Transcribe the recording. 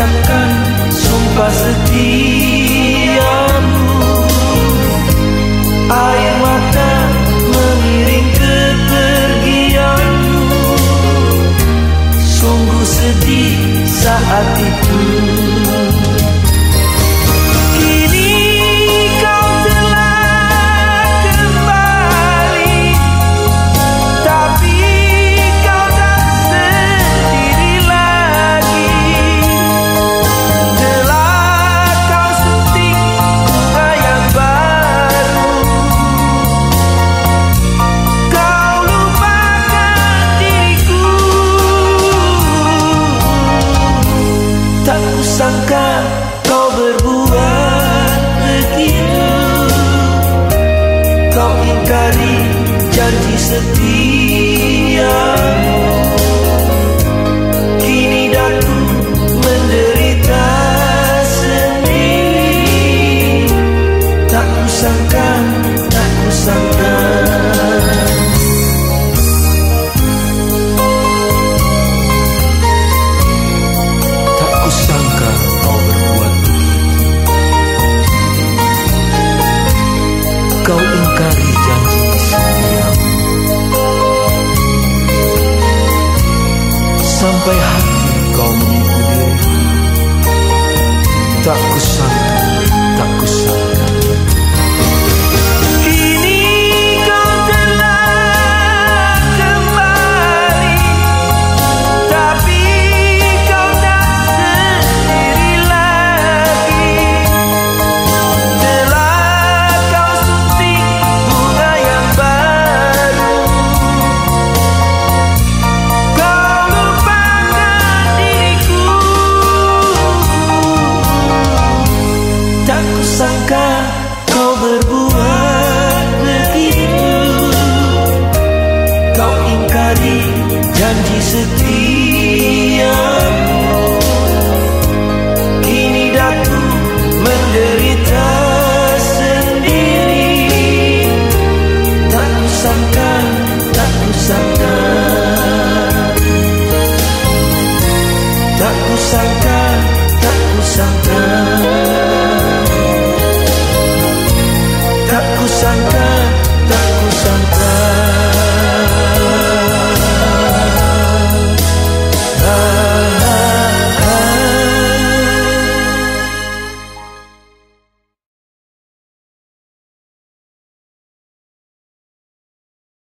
ucapkan sumpah setiamu. Air mata mengiring kepergianmu. Sungguh sedih saat itu setiamu Kini daku menderita sendiri Tak kusangka, Tak kusangka, janji setia